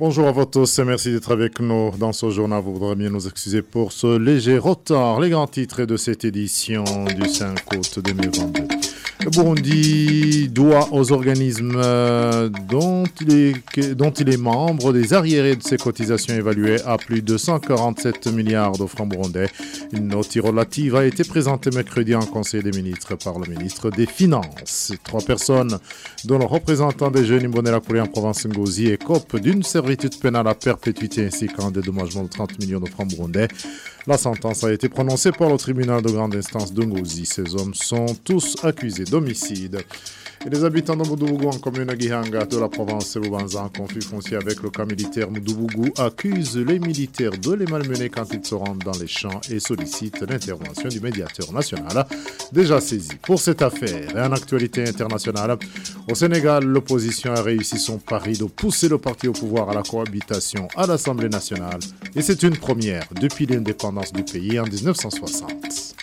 Bonjour à vous tous et merci d'être avec nous dans ce journal. Vous voudrez bien nous excuser pour ce léger retard. Les grands titres de cette édition du 5 août 2022. Le Burundi doit aux organismes euh, dont il, est, membre des arriérés de ses cotisations évaluées à plus de 147 milliards de francs burundais. Une note relative a été présentée mercredi en Conseil des ministres par le ministre des Finances. Trois personnes, dont le représentant des jeunes Imbonera en province Ngozi, écopent d'une servitude pénale à perpétuité ainsi qu'un dédommagement de 30 millions de francs burundais. La sentence a été prononcée par le tribunal de grande instance de Ngozi. Ces hommes sont tous accusés d'homicide. Et les habitants de Moudoubougou en commune Gihanga de la province de Boubanza en conflit foncier avec le camp militaire Moudoubougou accusent les militaires de les malmener quand ils se rendent dans les champs et sollicitent l'intervention du médiateur national déjà saisi. Pour cette affaire et en actualité internationale, au Sénégal, l'opposition a réussi son pari de pousser le parti au pouvoir à la cohabitation à l'Assemblée nationale et c'est une première depuis l'indépendance du pays en 1960.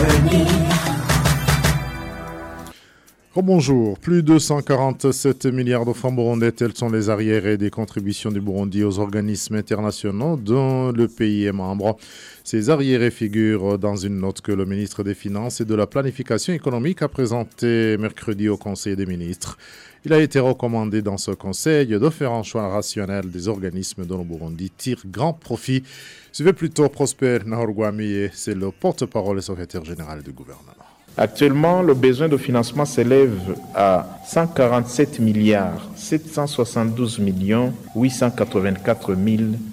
De l'avenir. Bonjour, plus de 147 milliards de francs burundais, tels sont les arriérés des contributions du Burundi aux organismes internationaux dont le pays est membre. Ces arriérés figurent dans une note que le ministre des Finances et de la Planification économique a présentée mercredi au Conseil des ministres. Il a été recommandé dans ce conseil de faire un choix rationnel des organismes dont le Burundi tire grand profit. Suivez plutôt Prosper Nahorgwami, c'est le porte-parole et secrétaire général du gouvernement. Actuellement, le besoin de financement s'élève à 147 milliards 772 millions 884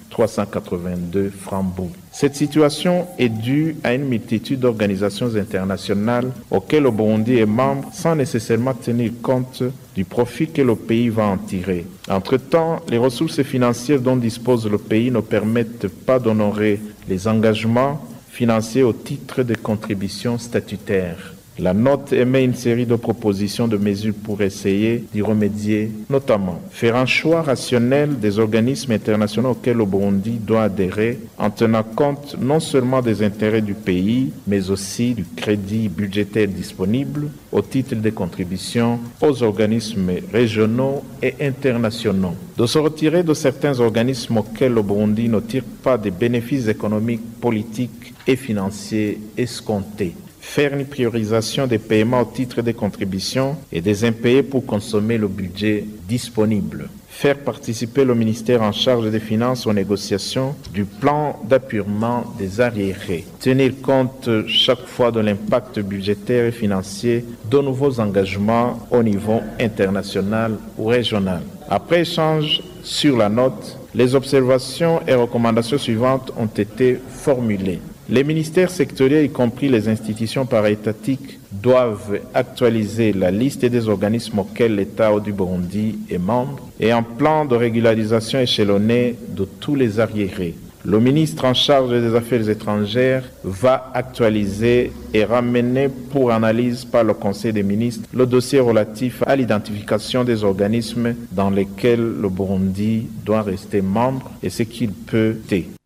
382 francs Cette situation est due à une multitude d'organisations internationales auxquelles le Burundi est membre sans nécessairement tenir compte du profit que le pays va en tirer. Entre-temps, les ressources financières dont dispose le pays ne permettent pas d'honorer les engagements financiers au titre des contributions statutaires. La note émet une série de propositions de mesures pour essayer d'y remédier, notamment faire un choix rationnel des organismes internationaux auxquels le Burundi doit adhérer en tenant compte non seulement des intérêts du pays, mais aussi du crédit budgétaire disponible au titre des contributions aux organismes régionaux et internationaux. De se retirer de certains organismes auxquels le Burundi ne tire pas des bénéfices économiques, politiques et financiers escomptés faire une priorisation des paiements au titre des contributions et des impayés pour consommer le budget disponible, faire participer le ministère en charge des Finances aux négociations du plan d'appurement des arriérés, tenir compte chaque fois de l'impact budgétaire et financier de nouveaux engagements au niveau international ou régional. Après échange sur la note, les observations et recommandations suivantes ont été formulées. Les ministères sectoriels, y compris les institutions paraétatiques, doivent actualiser la liste des organismes auxquels l'État du Burundi est membre et un plan de régularisation échelonné de tous les arriérés. Le ministre en charge des Affaires étrangères va actualiser et ramener pour analyse par le Conseil des ministres le dossier relatif à l'identification des organismes dans lesquels le Burundi doit rester membre et ce qu'il peut être.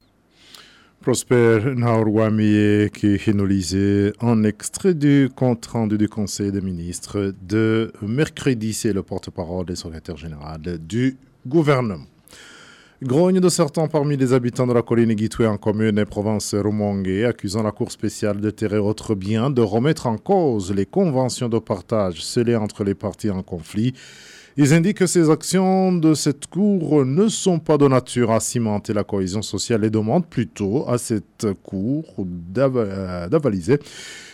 Prosper Naurwami qui nous lisait un extrait du compte rendu du Conseil des ministres de mercredi. C'est le porte-parole des secrétaire général du gouvernement. Grogne de certains parmi les habitants de la colline Guitoué en commune et province Rumongue, accusant la Cour spéciale de terre et autres biens de remettre en cause les conventions de partage scellées entre les parties en conflit ils indiquent que ces actions de cette Cour ne sont pas de nature à cimenter la cohésion sociale et demandent plutôt à cette Cour d'avaliser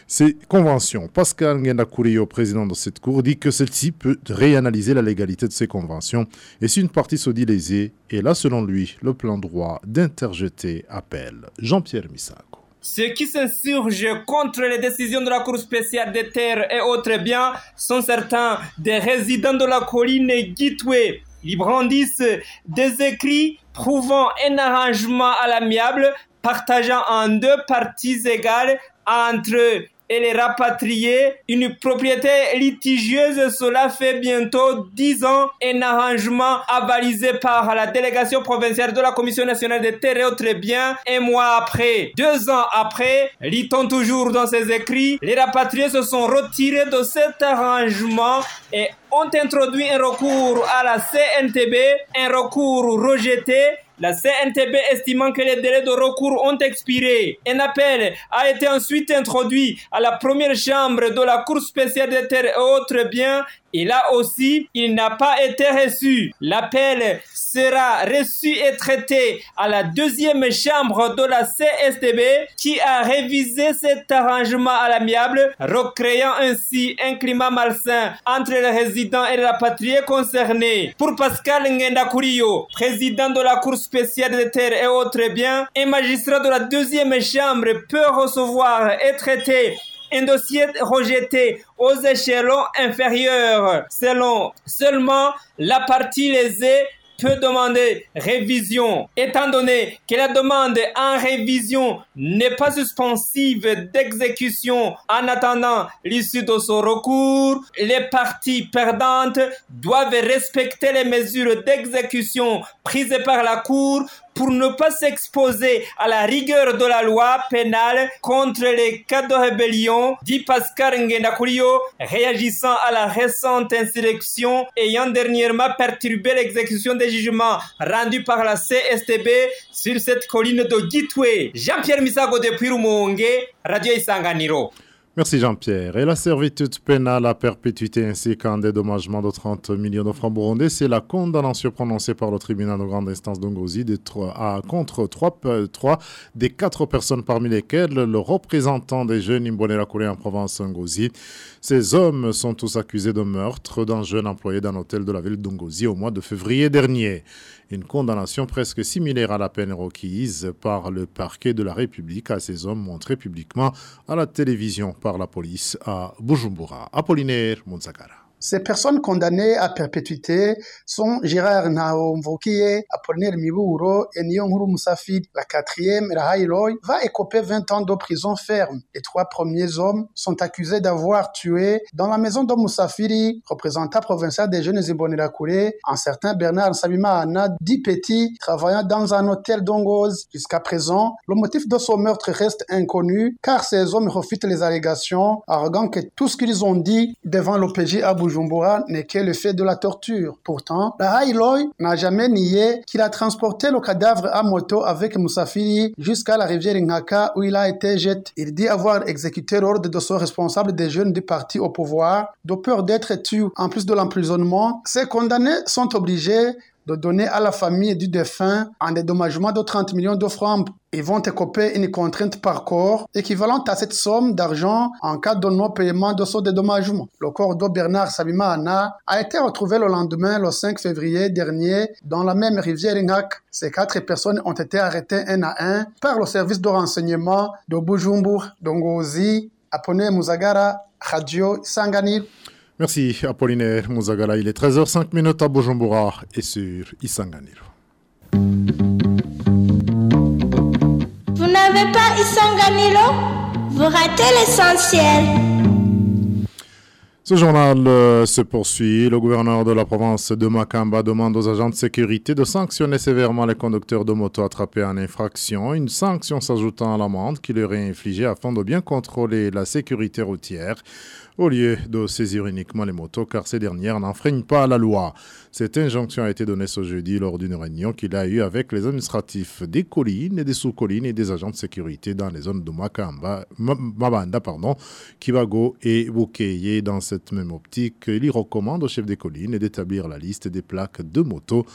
ces conventions. Pascal Ngendakurio, président de cette Cour, dit que celle-ci peut réanalyser la légalité de ces conventions et si une partie se dit lésée, et là, selon lui, le plein droit d'interjeter appel. Jean-Pierre Missago. Ceux qui s'insurgent contre les décisions de la Cour spéciale des terres et autres biens sont certains des résidents de la colline Gitwe. Ils brandissent des écrits prouvant un arrangement à l'amiable partageant en deux parties égales entre et les rapatrier. Une propriété litigieuse, cela fait bientôt 10 ans. Un arrangement avalisé par la délégation provinciale de la Commission nationale des terres et autres biens. Un mois après, deux ans après, lit-on toujours dans ses écrits, les rapatriés se sont retirés de cet arrangement et ont introduit un recours à la CNTB, un recours rejeté la CNTB estimant que les délais de recours ont expiré, un appel a été ensuite introduit à la première chambre de la Cour spéciale des terres et autres biens et là aussi, il n'a pas été reçu. L'appel sera reçu et traité à la deuxième chambre de la CSTB qui a révisé cet arrangement à l'amiable, recréant ainsi un climat malsain entre les résidents et les rapatriés concernés. Pour Pascal Ngendakurio, président de la Cour spéciale des terres et autres biens, un magistrat de la deuxième chambre peut recevoir et traiter un dossier rejeté aux échelons inférieurs selon seulement la partie lésée peut demander révision. Étant donné que la demande en révision n'est pas suspensive d'exécution en attendant l'issue de son recours, les parties perdantes doivent respecter les mesures d'exécution prises par la Cour pour ne pas s'exposer à la rigueur de la loi pénale contre les cas de rébellion, dit Pascal Ngendakurio, réagissant à la récente insurrection ayant dernièrement perturbé l'exécution des jugements rendus par la CSTB sur cette colline de Gitwe. Jean-Pierre Misago depuis Rumonge, Radio Isanganiro. Merci Jean-Pierre. Et la servitude pénale à perpétuité ainsi qu'un dédommagement de 30 millions de francs burundais, c'est la condamnation prononcée par le tribunal de grande instance d'Ongozi contre trois, des quatre personnes parmi lesquelles le représentant des jeunes Imbonera en province Ngozi. Ces hommes sont tous accusés de meurtre d'un jeune employé d'un hôtel de la ville d'Ongozi au mois de février dernier une condamnation presque similaire à la peine requise par le parquet de la République à ces hommes montrés publiquement à la télévision par la police à Bujumbura. Apollinaire Monsakara. Ces personnes condamnées à perpétuité sont Gérard Naomvokie, Apollinaire Miburo et Nyonguru Moussafid. La quatrième, Rahailoy, va écoper 20 ans de prison ferme. Les trois premiers hommes sont accusés d'avoir tué dans la maison de Moussafiri, représentant provincial des jeunes Kouré, un certain Bernard Sabima Anna, dit petit, travaillant dans un hôtel d'Ongoz. Jusqu'à présent, le motif de son meurtre reste inconnu, car ces hommes refutent les allégations, arrogant que tout ce qu'ils ont dit devant l'OPJ Abu Bujumbura n'est que le fait de la torture. Pourtant, la Loy n'a jamais nié qu'il a transporté le cadavre à moto avec Moussafiri jusqu'à la rivière Ngaka où il a été jeté. Il dit avoir exécuté l'ordre de son responsable des jeunes du parti au pouvoir de peur d'être tué. En plus de l'emprisonnement, ces condamnés sont obligés de donner à la famille du défunt un dédommagement de 30 millions de francs. Ils vont écoper une contrainte par corps équivalente à cette somme d'argent en cas de non-paiement de ce dédommagement. Le corps de Bernard Sabima Anna a été retrouvé le lendemain, le 5 février dernier, dans la même rivière Ingak. Ces quatre personnes ont été arrêtées un à un par le service de renseignement de Bujumbur, d'Ongozi, Apone Muzagara, Radio Sangani. Merci Apollinaire Mouzagala. Il est 13h05 à Bujumbura et sur Isanganiro. Vous n'avez pas Isanganiro? Vous ratez l'essentiel. Ce journal euh, se poursuit. Le gouverneur de la province de Makamba demande aux agents de sécurité de sanctionner sévèrement les conducteurs de moto attrapés en infraction, une sanction s'ajoutant à l'amende qui leur est infligée afin de bien contrôler la sécurité routière au lieu de saisir uniquement les motos car ces dernières n'enfreignent pas la loi. Cette injonction a été donnée ce jeudi lors d'une réunion qu'il a eue avec les administratifs des collines et des sous-collines et des agents de sécurité dans les zones de Makamba, Mabanda, pardon, Kibago et Bukeye. Dans cette même optique, il recommande aux chefs des collines d'établir la liste des plaques de motos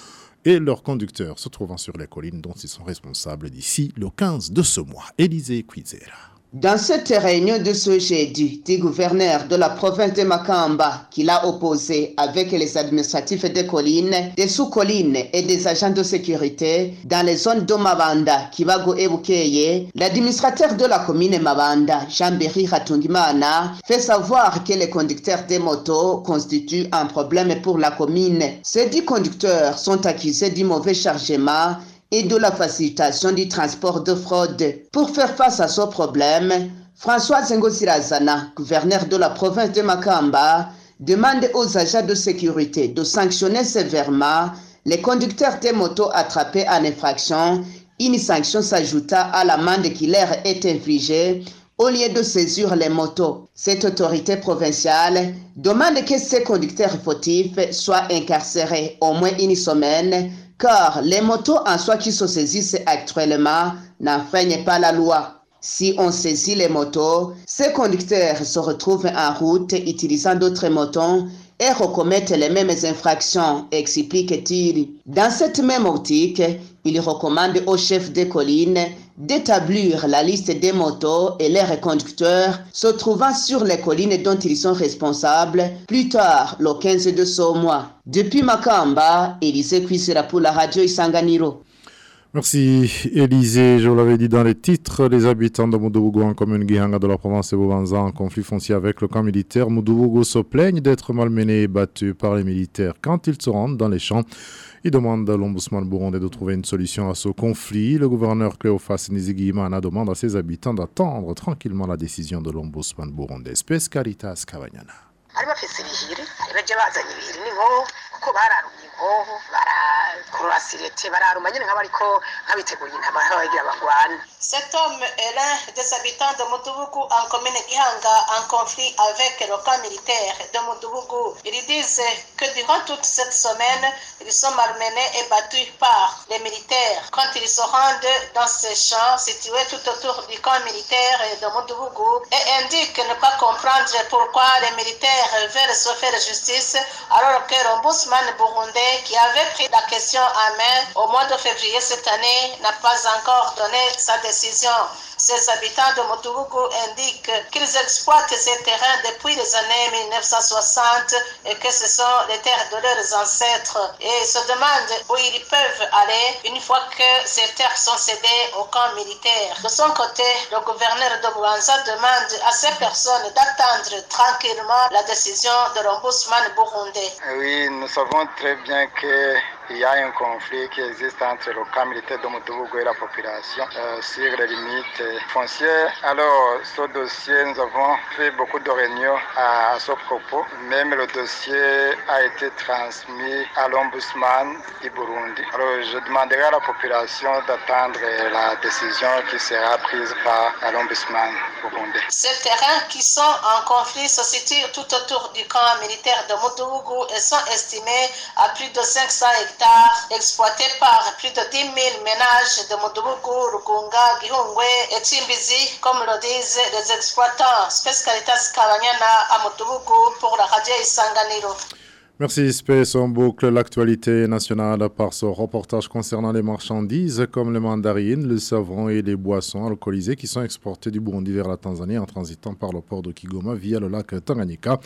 et leurs conducteurs se trouvant sur les collines dont ils sont responsables d'ici le 15 de ce mois. Élisée Quizera. Dans cette réunion de ce jeudi du gouverneur de la province de Makamba, qu'il a opposé avec les administratifs des collines, des sous-collines et des agents de sécurité dans les zones de Mabanda, Kibago et Bukeye, l'administrateur de la commune Mabanda, Jean-Berry Ratungimana, fait savoir que les conducteurs des motos constituent un problème pour la commune. Ces dix conducteurs sont accusés du mauvais chargement et de la facilitation du transport de fraude. Pour faire face à ce problème, François Zengo Sirazana, gouverneur de la province de Makamba, demande aux agents de sécurité de sanctionner sévèrement les conducteurs des motos attrapés en infraction. Une sanction s'ajouta à l'amende qui leur est infligée au lieu de saisir les motos. Cette autorité provinciale demande que ces conducteurs fautifs soient incarcérés au moins une semaine car les motos en soi qui se saisissent actuellement n'enfreignent pas la loi. Si on saisit les motos, ces conducteurs se retrouvent en route utilisant d'autres motos et recommettent les mêmes infractions, explique-t-il. Dans cette même optique, il recommande au chef des collines d'établir la liste des motos et leurs conducteurs se trouvant sur les collines dont ils sont responsables plus tard, le 15 de ce mois. Depuis Makamba, Élisée Kwissera pour la radio Isanganiro. Merci Élisée. Je vous l'avais dit dans les titres, les habitants de Moudoubougou en commune Guihanga de la province de Bouvanza en conflit foncier avec le camp militaire. Moudoubougou se plaignent d'être malmenés et battus par les militaires quand ils se rendent dans les champs. Ils demandent à l'ombudsman burundais de trouver une solution à ce conflit. Le gouverneur Cléophas Nizigimana demande à ses habitants d'attendre tranquillement la décision de l'ombudsman burundais. Spes Caritas Cavagnana. Cet homme est l'un des habitants de Moutoubougou en commune Gihanga en conflit avec le camp militaire de Moutoubougou. Ils disent que durant toute cette semaine, ils sont malmenés et battus par les militaires quand ils se rendent dans ces champs situés tout autour du camp militaire de Moutoubougou et indiquent ne pas comprendre pourquoi les militaires veulent se faire justice alors que l'ombudsman burundais qui avait pris la question en main au mois de février cette année n'a pas encore donné sa décision. Ces habitants de Motubugu indiquent qu'ils exploitent ces terrains depuis les années 1960 et que ce sont les terres de leurs ancêtres et se demandent où ils peuvent aller une fois que ces terres sont cédées au camp militaire. De son côté, le gouverneur de Bouanza demande à ces personnes d'attendre tranquillement la décision de l'ombudsman burundais. Oui, nous savons très bien que il y a un conflit qui existe entre le camp militaire de Moutoubougou et la population euh, sur les limites foncières. Alors, ce dossier, nous avons fait beaucoup de réunions à, ce propos. Même le dossier a été transmis à l'ombudsman du Burundi. Alors, je demanderai à la population d'attendre la décision qui sera prise par l'ombudsman burundais. Ces terrains qui sont en conflit se situent tout autour du camp militaire de Moutoubougou et sont estimés à plus de 500 hectares exploités par plus de 10 000 ménages de Moudoubougou, Rugunga, Gihungwe et Timbizi, comme le disent les exploitants. Spescalitas Kalanyana à Moudoubougou pour la radio Isanganiro. Merci Space. On boucle l'actualité nationale par ce reportage concernant les marchandises comme les mandarines, le savon et les boissons alcoolisées qui sont exportées du Burundi vers la Tanzanie en transitant par le port de Kigoma via le lac Tanganyika.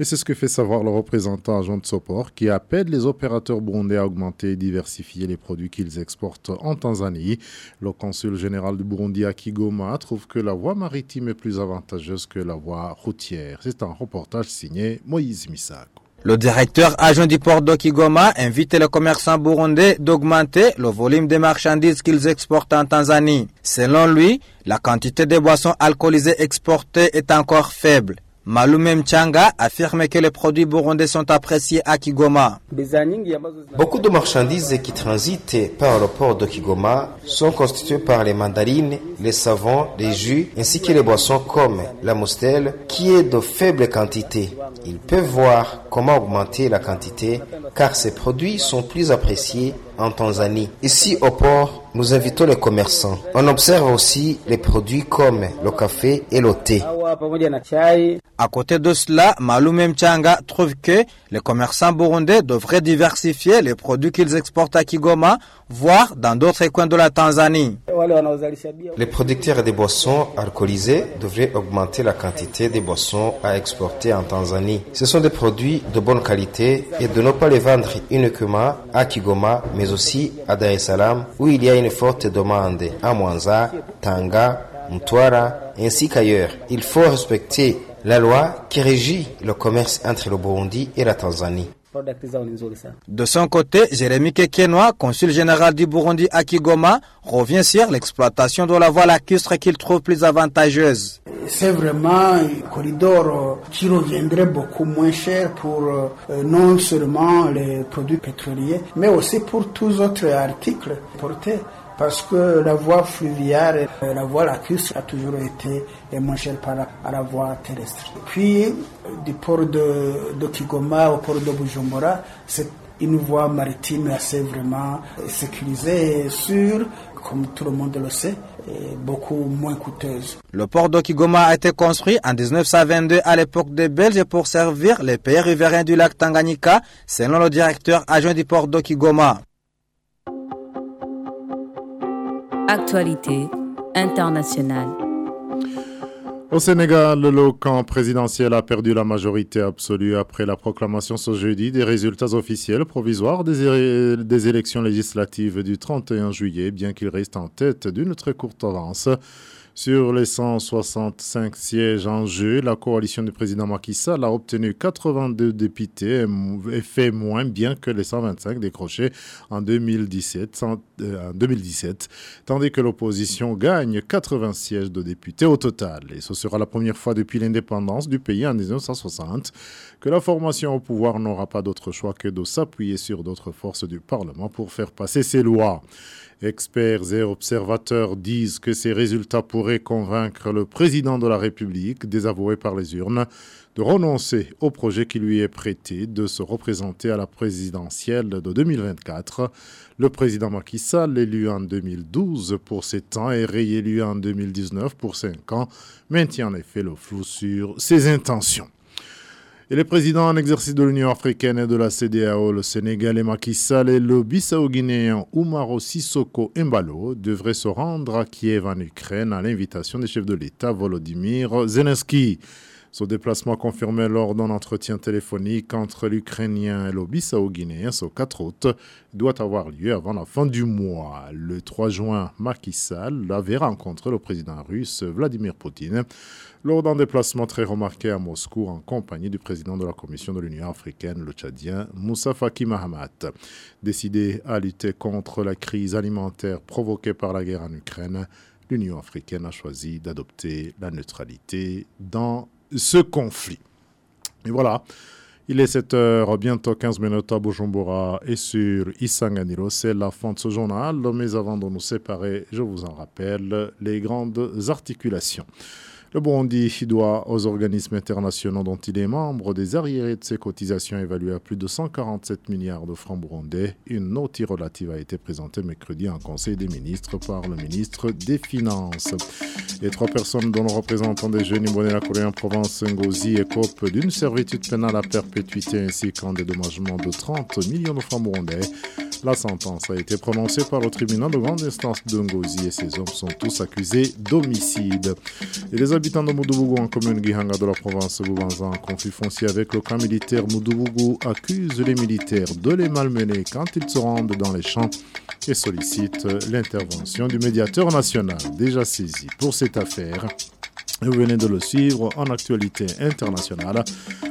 Et c'est ce que fait savoir le représentant Jean Tsopor qui appelle les opérateurs burundais à augmenter et diversifier les produits qu'ils exportent en Tanzanie. Le consul général du Burundi à Kigoma trouve que la voie maritime est plus avantageuse que la voie routière. C'est un reportage signé Moïse Misako. Le directeur agent du port d'Okigoma invite les commerçants burundais d'augmenter le volume des marchandises qu'ils exportent en Tanzanie. Selon lui, la quantité de boissons alcoolisées exportées est encore faible. Malume Mchanga affirme que les produits burundais sont appréciés à Kigoma. Beaucoup de marchandises qui transitent par le port de Kigoma sont constituées par les mandarines, les savons, les jus, ainsi que les boissons comme la mostel, qui est de faible quantité. Ils peuvent voir comment augmenter la quantité, car ces produits sont plus appréciés en Tanzanie. Ici au port, nous invitons les commerçants. On observe aussi les produits comme le café et le thé. À côté de cela, Malume Mchanga trouve que les commerçants burundais devraient diversifier les produits qu'ils exportent à Kigoma, voire dans d'autres coins de la Tanzanie. Les producteurs de boissons alcoolisées devraient augmenter la quantité de boissons à exporter en Tanzanie. Ce sont des produits de bonne qualité et de ne pas les vendre uniquement à Kigoma, mais aussi à Dar es Salaam, où il y a une forte demande, à Mwanza, Tanga, Mtwara, ainsi qu'ailleurs. Il faut respecter la loi qui régit le commerce entre le Burundi et la Tanzanie. De son côté, Jérémy Kekenoa, consul général du Burundi à Kigoma, revient sur l'exploitation de la voie lacustre qu'il trouve plus avantageuse. C'est vraiment un corridor qui reviendrait beaucoup moins cher pour euh, non seulement les produits pétroliers, mais aussi pour tous autres articles portés parce que la voie fluviale, la voie lacustre a toujours été moins par à la voie terrestre. Puis, du port de, au port de Bujumbura, c'est une voie maritime assez vraiment sécurisée et sûre, comme tout le monde le sait, et beaucoup moins coûteuse. Le port de Kigoma a été construit en 1922 à l'époque des Belges pour servir les pays riverains du lac Tanganyika, selon le directeur adjoint du port de Kigoma. Actualité internationale. Au Sénégal, le camp présidentiel a perdu la majorité absolue après la proclamation ce jeudi des résultats officiels provisoires des, des élections législatives du 31 juillet, bien qu'il reste en tête d'une très courte avance. Sur les 165 sièges en jeu, la coalition du président Macky Sall a obtenu 82 députés et fait moins bien que les 125 décrochés en 2017, euh, en 2017 tandis que l'opposition gagne 80 sièges de députés au total. Et ce sera la première fois depuis l'indépendance du pays en 1960 que la formation au pouvoir n'aura pas d'autre choix que de s'appuyer sur d'autres forces du Parlement pour faire passer ses lois. Experts et observateurs disent que ces résultats pourraient convaincre le président de la République, désavoué par les urnes, de renoncer au projet qui lui est prêté de se représenter à la présidentielle de 2024. Le président Macky Sall, élu en 2012 pour 7 ans et réélu en 2019 pour 5 ans, maintient en effet le flou sur ses intentions. Et les présidents en exercice de l'Union africaine et de la CDAO, le Sénégalais Macky Sall et le Bissau-Guinéen Umaro Sissoko Mbalo devraient se rendre à Kiev en Ukraine à l'invitation des chefs de l'État Volodymyr Zelensky. Ce déplacement confirmé lors d'un entretien téléphonique entre l'Ukrainien et le Bissau-Guinéen ce 4 août doit avoir lieu avant la fin du mois. Le 3 juin, Macky Sall avait rencontré le président russe Vladimir Poutine lors d'un déplacement très remarqué à Moscou en compagnie du président de la Commission de l'Union africaine, le Tchadien Moussa Faki Mahamat. Décidé à lutter contre la crise alimentaire provoquée par la guerre en Ukraine, l'Union africaine a choisi d'adopter la neutralité dans ce conflit. Et voilà, il est 7 h bientôt 15 minutes à Bujumbura et sur Isanganiro. C'est la fin de ce journal. Mais avant de nous séparer, je vous en rappelle les grandes articulations. Le Burundi doit aux organismes internationaux dont il est membre des arriérés de ses cotisations évaluées à plus de 147 milliards de francs burundais. Une note relative a été présentée mercredi en Conseil des ministres par le ministre des Finances. Les trois personnes dont le représentant des jeunes la coréen Provence Ngozi écopent d'une servitude pénale à perpétuité ainsi qu'un dédommagement de 30 millions de francs burundais. La sentence a été prononcée par le tribunal de grande instance de Ngozi et ses hommes sont tous accusés d'homicide. Habitants de Moudoubougou en commune Gihanga de la province Boubanza conflit foncier avec le camp militaire Moudoubougou accusent les militaires de les malmener quand ils se rendent dans les champs et sollicitent l'intervention du médiateur national déjà saisi pour cette affaire. Vous venez de le suivre en actualité internationale.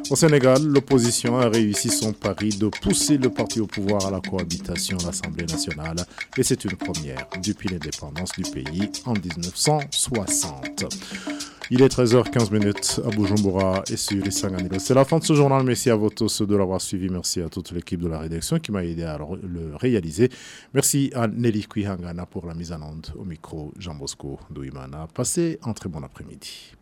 Au Sénégal, l'opposition a réussi son pari de pousser le parti au pouvoir à la cohabitation à l'Assemblée nationale. Et c'est une première depuis l'indépendance du pays en 1960. Il est 13h15 à Bujumbura et sur Isanganilo. C'est la fin de ce journal. Merci à vous tous de l'avoir suivi. Merci à toute l'équipe de la rédaction qui m'a aidé à le réaliser. Merci à Nelly Kuihangana pour la mise en onde au micro Jean Bosco Douimana. Passez un très bon après-midi.